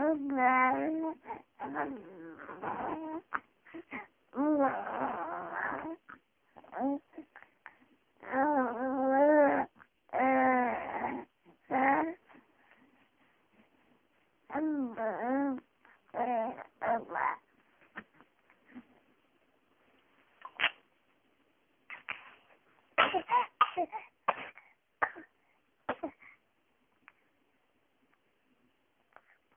Okay.